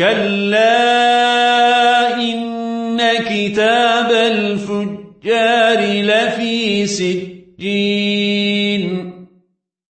كلا إن كتاب الفجار لفي سجين